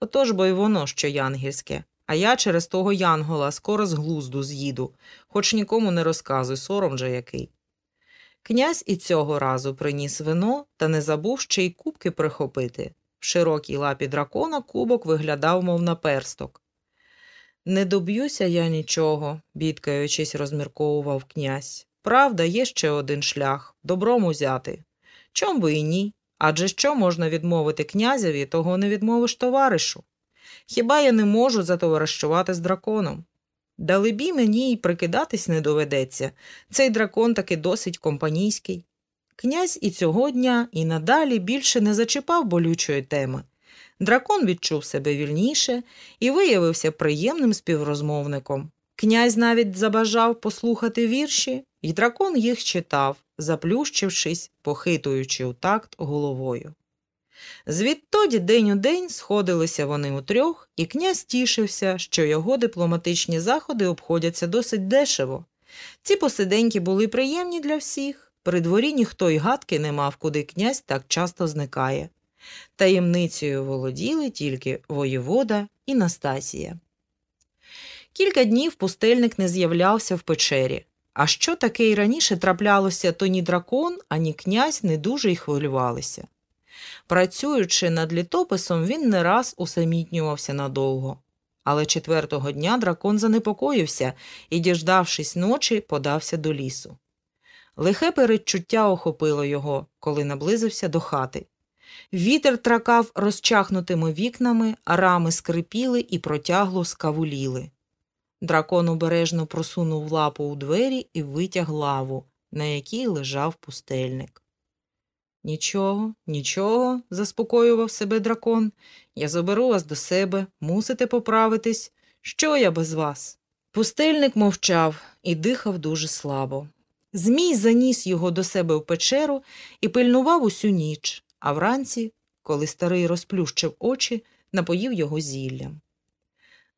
Отож бо й воно, що янгельське, а я через того янгола скоро з глузду з'їду, хоч нікому не розказуй, сором же який. Князь і цього разу приніс вино та не забув ще й кубки прихопити. В широкій лапі дракона кубок виглядав, мов наперсток. Не доб'юся я нічого, бідкаючись, розмірковував князь. Правда, є ще один шлях добром узяти. Чом би і ні? Адже що можна відмовити князеві, того не відмовиш товаришу. Хіба я не можу затоваришувати з драконом? Далебі мені й прикидатись не доведеться. Цей дракон таки досить компанійський. Князь і цього дня, і надалі більше не зачіпав болючої теми. Дракон відчув себе вільніше і виявився приємним співрозмовником. Князь навіть забажав послухати вірші, і дракон їх читав, заплющившись, похитуючи у такт головою. Звідтоді день у день сходилися вони утрьох, і князь тішився, що його дипломатичні заходи обходяться досить дешево. Ці посиденьки були приємні для всіх. При дворі ніхто й гадки не мав, куди князь так часто зникає. Таємницею володіли тільки воєвода і Настасія. Кілька днів пустельник не з'являвся в печері. А що таке й раніше траплялося, то ні дракон, ані князь не дуже й хвилювалися. Працюючи над літописом, він не раз усамітнювався надовго. Але четвертого дня дракон занепокоївся і, діждавшись ночі, подався до лісу. Лихе передчуття охопило його, коли наблизився до хати. Вітер тракав розчахнутими вікнами, а рами скрипіли і протягло скавуліли. Дракон обережно просунув лапу у двері і витяг лаву, на якій лежав пустельник. Нічого, нічого, заспокоював себе дракон. Я заберу вас до себе, мусите поправитись. Що я без вас? Пустельник мовчав і дихав дуже слабо. Змій заніс його до себе в печеру і пильнував усю ніч, а вранці, коли старий розплющив очі, напоїв його зіллям.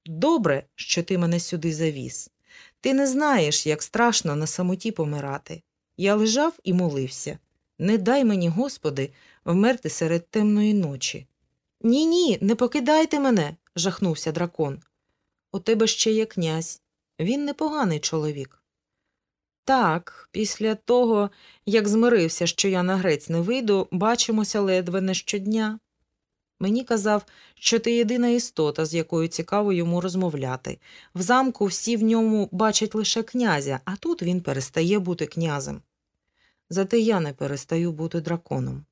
Добре, що ти мене сюди завіз. Ти не знаєш, як страшно на самоті помирати. Я лежав і молився. Не дай мені, Господи, вмерти серед темної ночі. Ні, ні, не покидайте мене, жахнувся дракон. У тебе ще є князь. Він непоганий чоловік. Так, після того, як змирився, що я на грець не вийду, бачимося ледве не щодня. Мені казав, що ти єдина істота, з якою цікаво йому розмовляти. В замку всі в ньому бачать лише князя, а тут він перестає бути князем. Зате я не перестаю бути драконом.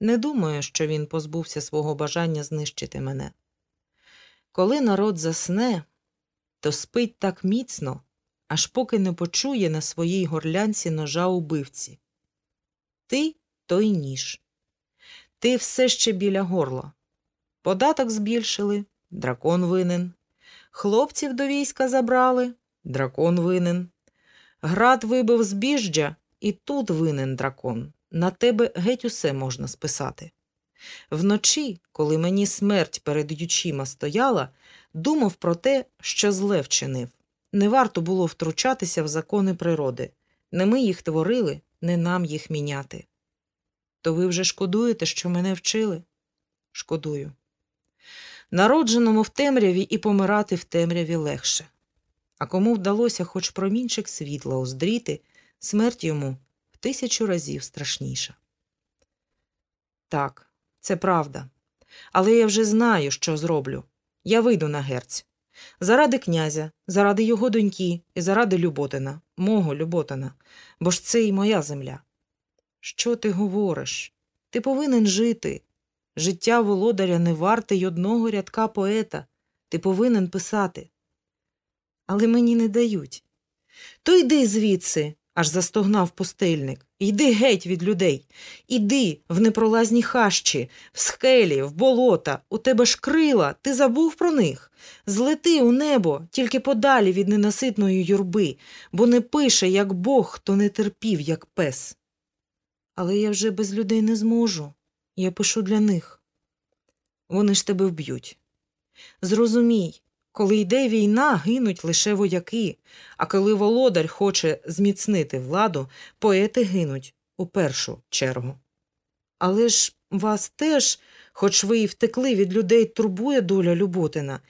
Не думаю, що він позбувся свого бажання знищити мене. Коли народ засне, то спить так міцно, аж поки не почує на своїй горлянці ножа убивці. Ти той ніж. Ти все ще біля горла. Податок збільшили, дракон винен. Хлопців до війська забрали, дракон винен. Град вибив збіжжя, і тут винен дракон. На тебе геть усе можна списати. Вночі, коли мені смерть перед ючима стояла, думав про те, що зле вчинив. Не варто було втручатися в закони природи. Не ми їх творили, не нам їх міняти. То ви вже шкодуєте, що мене вчили? Шкодую. Народженому в темряві і помирати в темряві легше. А кому вдалося хоч промінчик світла оздріти, смерть йому в тисячу разів страшніша. Так, це правда. Але я вже знаю, що зроблю. Я вийду на герць. Заради князя, заради його доньки і заради Люботина, мого Люботина, бо ж це й моя земля. Що ти говориш? Ти повинен жити. Життя володаря не варте й одного рядка поета. Ти повинен писати. Але мені не дають. То йди звідси, аж застогнав пустельник. Йди геть від людей. Іди в непролазні хащі, в схелі, в болота. У тебе ж крила, ти забув про них. Злети у небо, тільки подалі від ненаситної юрби, бо не пише, як Бог, хто не терпів, як пес. Але я вже без людей не зможу. Я пишу для них. Вони ж тебе вб'ють. Зрозумій, коли йде війна, гинуть лише вояки, а коли володар хоче зміцнити владу, поети гинуть у першу чергу. Але ж вас теж, хоч ви і втекли від людей, турбує доля Люботина,